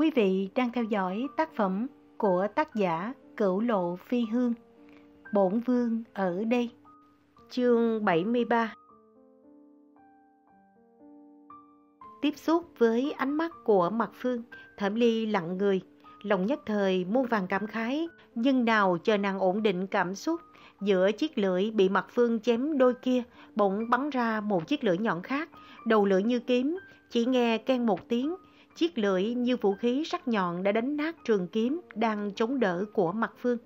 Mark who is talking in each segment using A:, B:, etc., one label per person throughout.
A: Quý vị đang theo dõi tác phẩm của tác giả Cửu Lộ Phi Hương. Bổn Vương ở đây. Chương 73 Tiếp xúc với ánh mắt của Mạc Phương, Thẩm Ly lặng người, lòng nhất thời muôn vàng cảm khái, nhưng nào chờ nàng ổn định cảm xúc, giữa chiếc lưỡi bị Mạc Phương chém đôi kia, bỗng bắn ra một chiếc lưỡi nhọn khác, đầu lưỡi như kiếm, chỉ nghe ken một tiếng, chiếc lưỡi như vũ khí sắc nhọn đã đánh nát trường kiếm đang chống đỡ của Mặt Phương.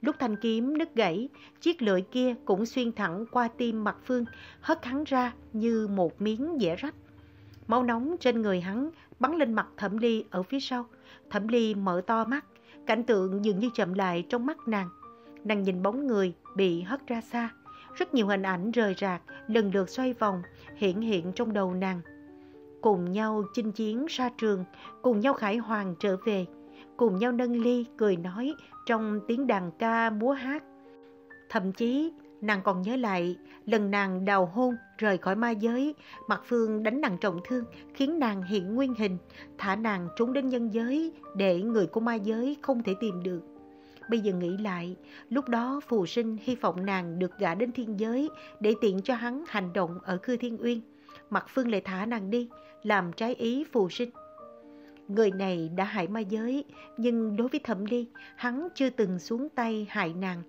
A: Lúc thanh kiếm đứt gãy, chiếc lưỡi kia cũng xuyên thẳng qua tim Mặt Phương, hất hắn ra như một miếng dẻ rách. Máu nóng trên người hắn bắn lên mặt Thẩm Ly ở phía sau. Thẩm Ly mở to mắt, cảnh tượng dường như chậm lại trong mắt nàng. Nàng nhìn bóng người bị hất ra xa. Rất nhiều hình ảnh rời rạc, lần lượt xoay vòng, hiện hiện trong đầu nàng. Cùng nhau chinh chiến ra trường, cùng nhau khải hoàng trở về, cùng nhau nâng ly cười nói trong tiếng đàn ca múa hát. Thậm chí nàng còn nhớ lại lần nàng đào hôn rời khỏi ma giới, Mặt Phương đánh nàng trọng thương, khiến nàng hiện nguyên hình, thả nàng trốn đến nhân giới để người của ma giới không thể tìm được. Bây giờ nghĩ lại, lúc đó phù sinh hy vọng nàng được gả đến thiên giới để tiện cho hắn hành động ở cư thiên uyên. Mặt Phương lại thả nàng đi, làm trái ý phù sinh. Người này đã hại ma giới, nhưng đối với thẩm ly, hắn chưa từng xuống tay hại nàng.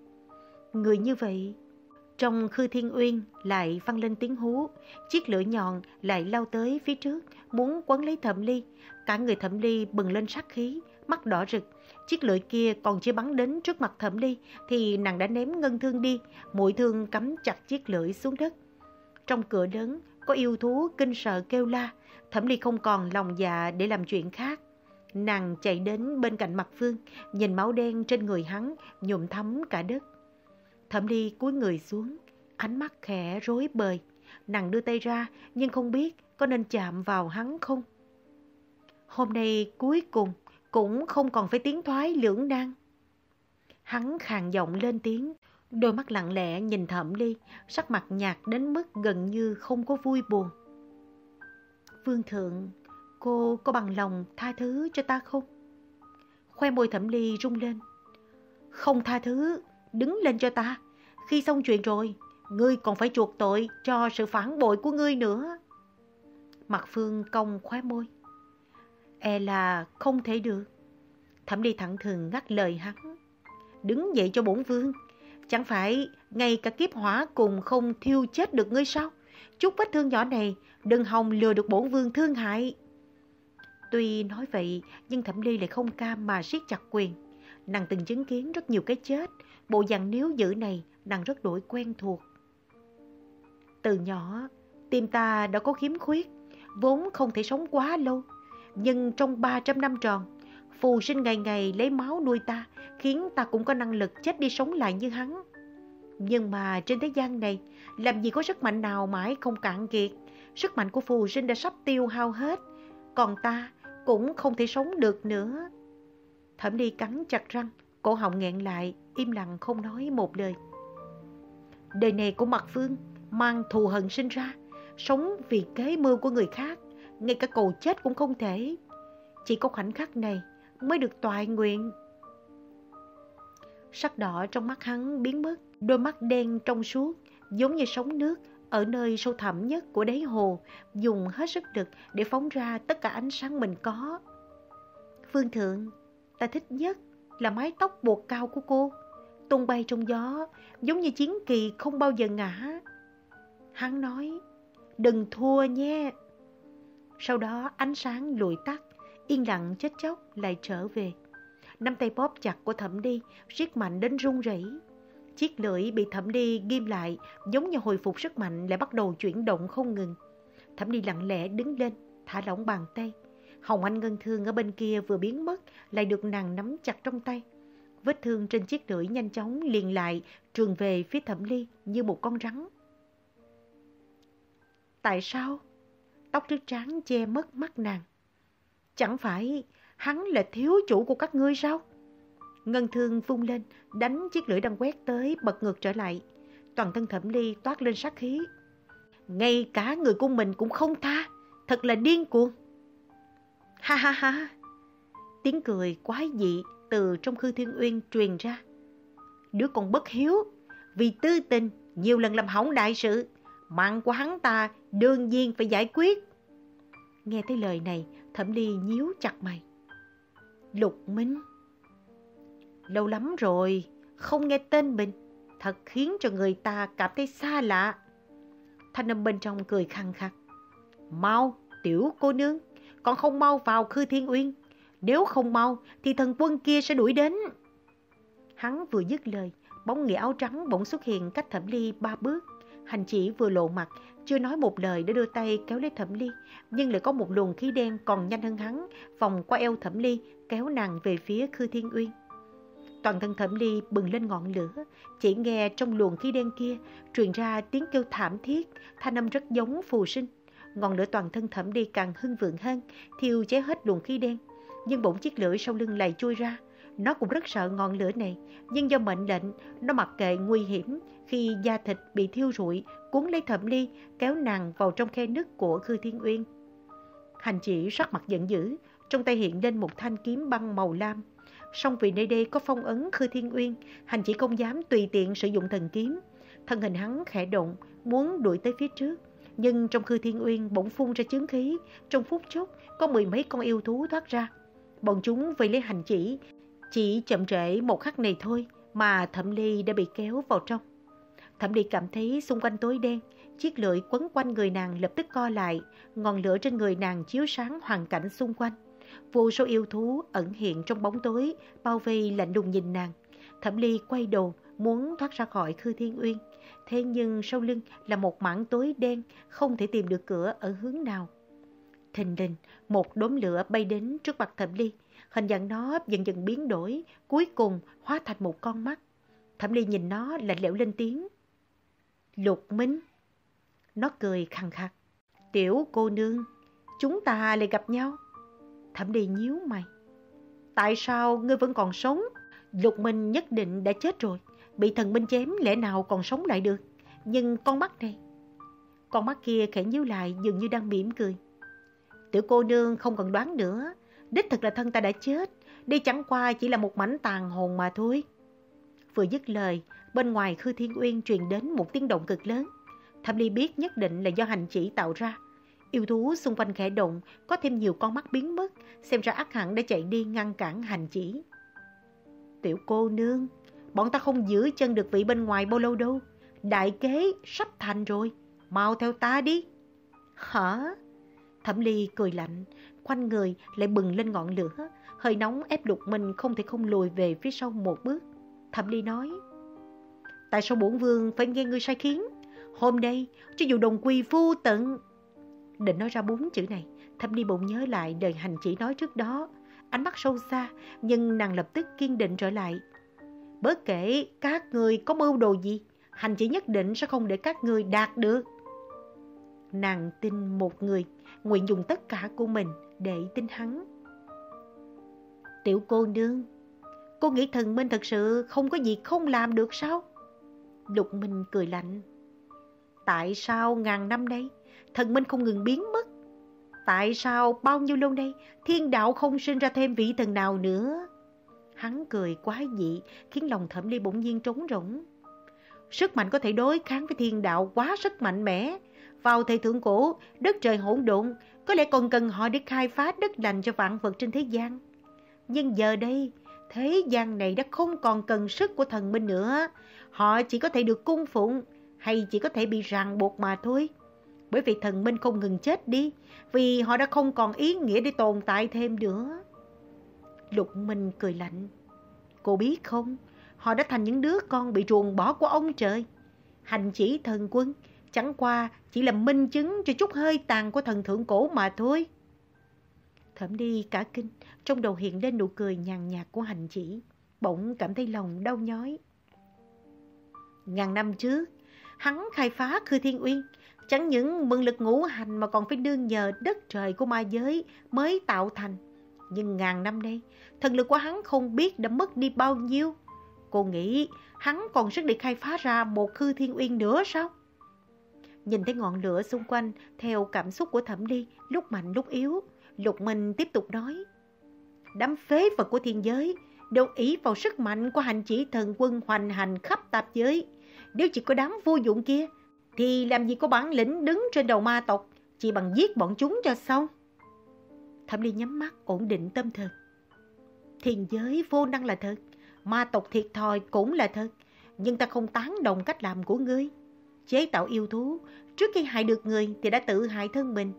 A: Người như vậy trong khư thiên uyên lại văng lên tiếng hú, chiếc lưỡi nhọn lại lao tới phía trước, muốn quấn lấy thẩm ly. Cả người thẩm ly bừng lên sát khí, mắt đỏ rực. Chiếc lưỡi kia còn chưa bắn đến trước mặt thẩm ly, thì nàng đã ném ngân thương đi, mũi thương cắm chặt chiếc lưỡi xuống đất. Trong cửa lớn, có yêu thú kinh sợ kêu la, thẩm ly không còn lòng dạ để làm chuyện khác. Nàng chạy đến bên cạnh mặt phương, nhìn máu đen trên người hắn, nhuộm thấm cả đất. Thẩm Ly cúi người xuống, ánh mắt khẽ rối bời. Nàng đưa tay ra nhưng không biết có nên chạm vào hắn không. Hôm nay cuối cùng cũng không còn phải tiến thoái lưỡng nan. Hắn khàn giọng lên tiếng, đôi mắt lặng lẽ nhìn Thẩm Ly, sắc mặt nhạt đến mức gần như không có vui buồn. Vương thượng, cô có bằng lòng tha thứ cho ta không? Khoe môi Thẩm Ly rung lên. Không tha thứ, đứng lên cho ta. Khi xong chuyện rồi, ngươi còn phải chuộc tội cho sự phản bội của ngươi nữa. Mặt Phương cong khóe môi. E là không thể được. Thẩm ly thẳng thừng ngắt lời hắn. Đứng dậy cho bổn vương. Chẳng phải ngay cả kiếp hỏa cùng không thiêu chết được ngươi sao? Chút vết thương nhỏ này đừng hòng lừa được bổn vương thương hại. Tuy nói vậy, nhưng Thẩm Ly lại không cam mà siết chặt quyền. Nàng từng chứng kiến rất nhiều cái chết, bộ dạng nếu dữ này nàng rất đổi quen thuộc. Từ nhỏ, tim ta đã có khiếm khuyết, vốn không thể sống quá lâu. Nhưng trong 300 năm tròn, phù sinh ngày ngày lấy máu nuôi ta, khiến ta cũng có năng lực chết đi sống lại như hắn. Nhưng mà trên thế gian này, làm gì có sức mạnh nào mãi không cạn kiệt. Sức mạnh của phù sinh đã sắp tiêu hao hết, còn ta cũng không thể sống được nữa. Thẩm Ly cắn chặt răng, cổ họng nghẹn lại, im lặng không nói một lời. Đời này của Mặt Phương mang thù hận sinh ra, sống vì kế mưu của người khác, ngay cả cầu chết cũng không thể. Chỉ có khoảnh khắc này mới được toại nguyện. Sắc đỏ trong mắt hắn biến mất, đôi mắt đen trong suốt, giống như sóng nước ở nơi sâu thẳm nhất của đáy hồ, dùng hết sức lực để phóng ra tất cả ánh sáng mình có. Phương Thượng, ta thích nhất là mái tóc buộc cao của cô, tung bay trong gió, giống như chiến kỳ không bao giờ ngã. Hắn nói, đừng thua nhé. Sau đó ánh sáng lùi tắt, yên lặng chết chóc lại trở về. Nắm tay bóp chặt của thẩm đi, siết mạnh đến run rẩy. Chiếc lưỡi bị thẩm đi ghim lại, giống như hồi phục sức mạnh lại bắt đầu chuyển động không ngừng. Thẩm đi lặng lẽ đứng lên, thả lỏng bàn tay. Hồng Anh Ngân Thương ở bên kia vừa biến mất, lại được nàng nắm chặt trong tay. Vết thương trên chiếc lưỡi nhanh chóng liền lại, trường về phía thẩm ly như một con rắn. Tại sao? Tóc trước trán che mất mắt nàng. Chẳng phải hắn là thiếu chủ của các ngươi sao? Ngân thương vung lên, đánh chiếc lưỡi đang quét tới, bật ngược trở lại. Toàn thân thẩm ly toát lên sát khí. Ngay cả người của mình cũng không tha, thật là điên cuồng. Ha ha ha! Tiếng cười quái dị từ trong Khư Thiên Uyên truyền ra. Đứa con bất hiếu, vì tư tình, nhiều lần làm hỏng đại sự, mạng của hắn ta đương nhiên phải giải quyết. Nghe thấy lời này, Thẩm Ly nhíu chặt mày. Lục Minh. Lâu lắm rồi, không nghe tên mình, thật khiến cho người ta cảm thấy xa lạ. Thanh âm bên trong cười khăng khắc. Mau, tiểu cô nương, còn không mau vào Khư Thiên Uyên. Nếu không mau thì thần quân kia sẽ đuổi đến. Hắn vừa dứt lời, bóng nghĩa áo trắng bỗng xuất hiện cách thẩm ly ba bước. Hành chỉ vừa lộ mặt, chưa nói một lời đã đưa tay kéo lấy thẩm ly, nhưng lại có một luồng khí đen còn nhanh hơn hắn, vòng qua eo thẩm ly, kéo nàng về phía Khư Thiên Uyên. Toàn thân thẩm ly bừng lên ngọn lửa, chỉ nghe trong luồng khí đen kia truyền ra tiếng kêu thảm thiết, thanh âm rất giống phù sinh. Ngọn lửa toàn thân thẩm ly càng hưng vượng hơn, thiêu cháy hết luồng khí đen. Nhưng bỗng chiếc lưỡi sau lưng lại chui ra. Nó cũng rất sợ ngọn lửa này, nhưng do mệnh lệnh, nó mặc kệ nguy hiểm khi da thịt bị thiêu rụi, cuốn lấy thẩm ly, kéo nàng vào trong khe nứt của Khư Thiên Uyên. Hành chỉ sắc mặt giận dữ, trong tay hiện lên một thanh kiếm băng màu lam. Song vì nơi đây có phong ấn Khư Thiên Uyên, hành chỉ không dám tùy tiện sử dụng thần kiếm. Thân hình hắn khẽ động, muốn đuổi tới phía trước. Nhưng trong Khư Thiên Uyên bỗng phun ra chứng khí, trong phút chốc có mười mấy con yêu thú thoát ra. Bọn chúng vây lấy hành chỉ, chỉ chậm trễ một khắc này thôi mà Thẩm Ly đã bị kéo vào trong. Thẩm Ly cảm thấy xung quanh tối đen, chiếc lưỡi quấn quanh người nàng lập tức co lại, ngọn lửa trên người nàng chiếu sáng hoàn cảnh xung quanh. Vô số yêu thú ẩn hiện trong bóng tối, bao vây lạnh lùng nhìn nàng. Thẩm Ly quay đầu, muốn thoát ra khỏi Khư Thiên Uyên. Thế nhưng sau lưng là một mảng tối đen, không thể tìm được cửa ở hướng nào. Thình đình một đốm lửa bay đến trước mặt Thẩm Ly. Hình dạng nó dần dần biến đổi, cuối cùng hóa thành một con mắt. Thẩm Ly nhìn nó lạnh lẽo lên tiếng. Lục Minh. Nó cười khăng khắc. Tiểu cô nương, chúng ta lại gặp nhau. Thẩm Đi nhíu mày. Tại sao ngươi vẫn còn sống? Lục Minh nhất định đã chết rồi. Bị thần minh chém lẽ nào còn sống lại được. Nhưng con mắt này... Con mắt kia khẽ nhíu lại dường như đang mỉm cười. Tiểu cô nương không cần đoán nữa. Đích thực là thân ta đã chết. đi chẳng qua chỉ là một mảnh tàn hồn mà thôi. Vừa dứt lời, bên ngoài Khư Thiên Uyên truyền đến một tiếng động cực lớn. Thẩm Ly biết nhất định là do hành chỉ tạo ra. Yêu thú xung quanh khẽ động, có thêm nhiều con mắt biến mất, xem ra ác hẳn đã chạy đi ngăn cản hành chỉ. Tiểu cô nương, bọn ta không giữ chân được vị bên ngoài bao lâu đâu. Đại kế sắp thành rồi, mau theo ta đi. Hả? Thẩm Ly cười lạnh, quanh người lại bừng lên ngọn lửa, hơi nóng ép lục mình không thể không lùi về phía sau một bước. Thẩm Ly nói, tại sao bổn vương phải nghe ngươi sai khiến? Hôm nay, cho dù đồng quy phu tận. Định nói ra bốn chữ này, thâm đi bỗng nhớ lại đời hành chỉ nói trước đó. Ánh mắt sâu xa, nhưng nàng lập tức kiên định trở lại. Bất kể các người có mưu đồ gì, hành chỉ nhất định sẽ không để các người đạt được. Nàng tin một người, nguyện dùng tất cả của mình để tin hắn. Tiểu cô nương, cô nghĩ thần minh thật sự không có gì không làm được sao? Lục Minh cười lạnh. Tại sao ngàn năm đây, thần minh không ngừng biến mất? Tại sao bao nhiêu lâu nay, thiên đạo không sinh ra thêm vị thần nào nữa? Hắn cười quá dị, khiến lòng thẩm ly bỗng nhiên trống rỗng. Sức mạnh có thể đối kháng với thiên đạo quá sức mạnh mẽ. Vào thời thượng cổ, đất trời hỗn độn, có lẽ còn cần họ để khai phá đất lành cho vạn vật trên thế gian. Nhưng giờ đây, thế gian này đã không còn cần sức của thần minh nữa. Họ chỉ có thể được cung phụng hay chỉ có thể bị ràng buộc mà thôi. Bởi vì thần minh không ngừng chết đi, vì họ đã không còn ý nghĩa để tồn tại thêm nữa. Lục Minh cười lạnh. Cô biết không, họ đã thành những đứa con bị ruồng bỏ của ông trời. Hành chỉ thần quân, chẳng qua chỉ là minh chứng cho chút hơi tàn của thần thượng cổ mà thôi. Thẩm đi cả kinh, trong đầu hiện lên nụ cười nhàn nhạt của hành chỉ, bỗng cảm thấy lòng đau nhói. Ngàn năm trước, hắn khai phá Khư Thiên Uyên, chẳng những mượn lực ngũ hành mà còn phải đương nhờ đất trời của ma giới mới tạo thành. Nhưng ngàn năm nay, thần lực của hắn không biết đã mất đi bao nhiêu. Cô nghĩ hắn còn sức để khai phá ra một Khư Thiên Uyên nữa sao? Nhìn thấy ngọn lửa xung quanh theo cảm xúc của thẩm ly, lúc mạnh lúc yếu, Lục Minh tiếp tục nói. đám phế vật của thiên giới đều ý vào sức mạnh của hành chỉ thần quân hoành hành khắp tạp giới. Nếu chỉ có đám vô dụng kia, thì làm gì có bản lĩnh đứng trên đầu ma tộc, chỉ bằng giết bọn chúng cho xong. Thẩm Ly nhắm mắt ổn định tâm thần. Thiên giới vô năng là thật, ma tộc thiệt thòi cũng là thật, nhưng ta không tán đồng cách làm của ngươi. Chế tạo yêu thú, trước khi hại được người thì đã tự hại thân mình.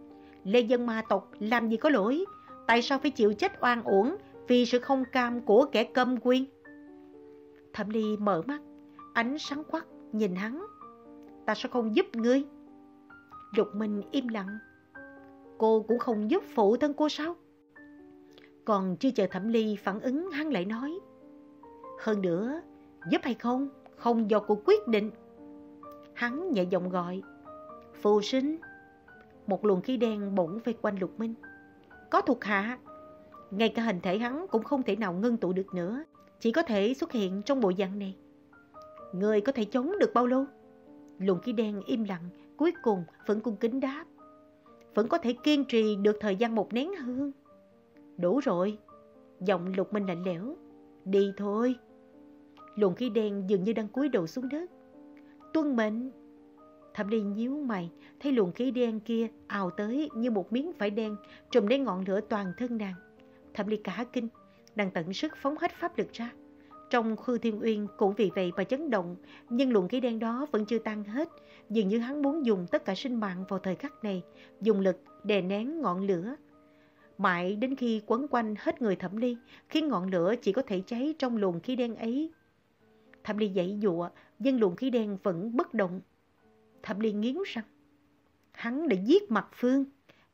A: Lê dân ma tộc làm gì có lỗi, tại sao phải chịu chết oan uổng vì sự không cam của kẻ cầm quyền Thẩm Ly mở mắt, ánh sáng quắc nhìn hắn. Ta sẽ không giúp ngươi. Lục Minh im lặng. Cô cũng không giúp phụ thân cô sao? Còn chưa chờ Thẩm Ly phản ứng hắn lại nói. Hơn nữa, giúp hay không, không do cô quyết định. Hắn nhẹ giọng gọi. Phù sinh. Một luồng khí đen bỗng vây quanh Lục Minh. Có thuộc hạ. Ngay cả hình thể hắn cũng không thể nào ngưng tụ được nữa. Chỉ có thể xuất hiện trong bộ dạng này. Người có thể chống được bao lâu? Luồng khí đen im lặng, cuối cùng vẫn cung kính đáp. Vẫn có thể kiên trì được thời gian một nén hương. Đủ rồi. Giọng Lục Minh lạnh lẽo. Đi thôi. Luồng khí đen dường như đang cúi đầu xuống đất. Tuân mệnh. Thẩm Ly nhíu mày, thấy luồng khí đen kia ào tới như một miếng vải đen trùm lấy ngọn lửa toàn thân nàng. Thẩm Ly cả kinh, nàng tận sức phóng hết pháp lực ra. Trong khư thiên uyên cũng vì vậy mà chấn động, nhưng luồng khí đen đó vẫn chưa tan hết. Dường như hắn muốn dùng tất cả sinh mạng vào thời khắc này, dùng lực đè nén ngọn lửa. Mãi đến khi quấn quanh hết người thẩm ly, khiến ngọn lửa chỉ có thể cháy trong luồng khí đen ấy. Thẩm ly dậy dụa, nhưng luồng khí đen vẫn bất động. Thẩm ly nghiến răng. Hắn đã giết mặt phương,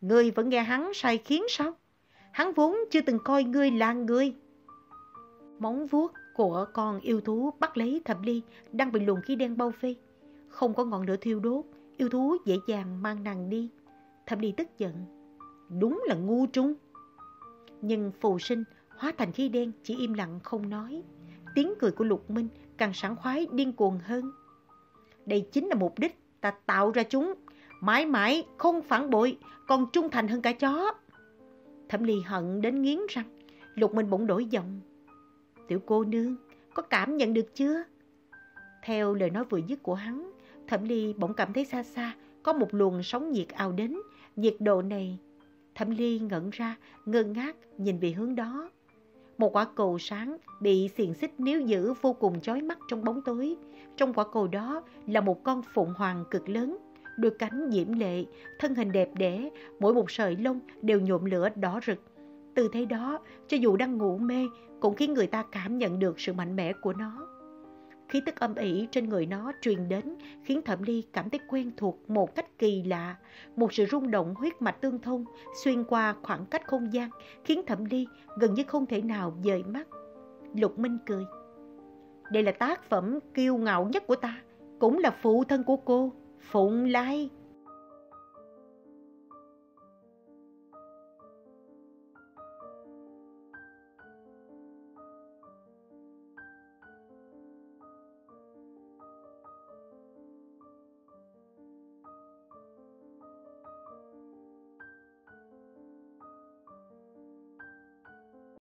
A: ngươi vẫn nghe hắn sai khiến sao? Hắn vốn chưa từng coi ngươi là người Móng vuốt của con yêu thú bắt lấy thẩm ly đang bị luồng khí đen bao vây. Không có ngọn lửa thiêu đốt, yêu thú dễ dàng mang nàng đi. Thẩm ly tức giận. Đúng là ngu trung. Nhưng phù sinh hóa thành khí đen chỉ im lặng không nói. Tiếng cười của Lục Minh càng sảng khoái điên cuồng hơn. Đây chính là mục đích ta tạo ra chúng. Mãi mãi không phản bội, còn trung thành hơn cả chó. Thẩm ly hận đến nghiến răng. Lục Minh bỗng đổi giọng. Tiểu cô nương, có cảm nhận được chưa? Theo lời nói vừa dứt của hắn, Thẩm Ly bỗng cảm thấy xa xa có một luồng sóng nhiệt ào đến. Nhiệt độ này, Thẩm Ly ngẩn ra, ngơ ngác nhìn về hướng đó. Một quả cầu sáng bị xiềng xích níu giữ vô cùng chói mắt trong bóng tối. Trong quả cầu đó là một con phụng hoàng cực lớn, đôi cánh diễm lệ, thân hình đẹp đẽ, mỗi một sợi lông đều nhuộm lửa đỏ rực. Từ thế đó, cho dù đang ngủ mê, cũng khiến người ta cảm nhận được sự mạnh mẽ của nó. Khí tức âm ỉ trên người nó truyền đến khiến Thẩm Ly cảm thấy quen thuộc một cách kỳ lạ. Một sự rung động huyết mạch tương thông xuyên qua khoảng cách không gian khiến Thẩm Ly gần như không thể nào dời mắt. Lục Minh cười. Đây là tác phẩm kiêu ngạo nhất của ta, cũng là phụ thân của cô, Phụng Lai.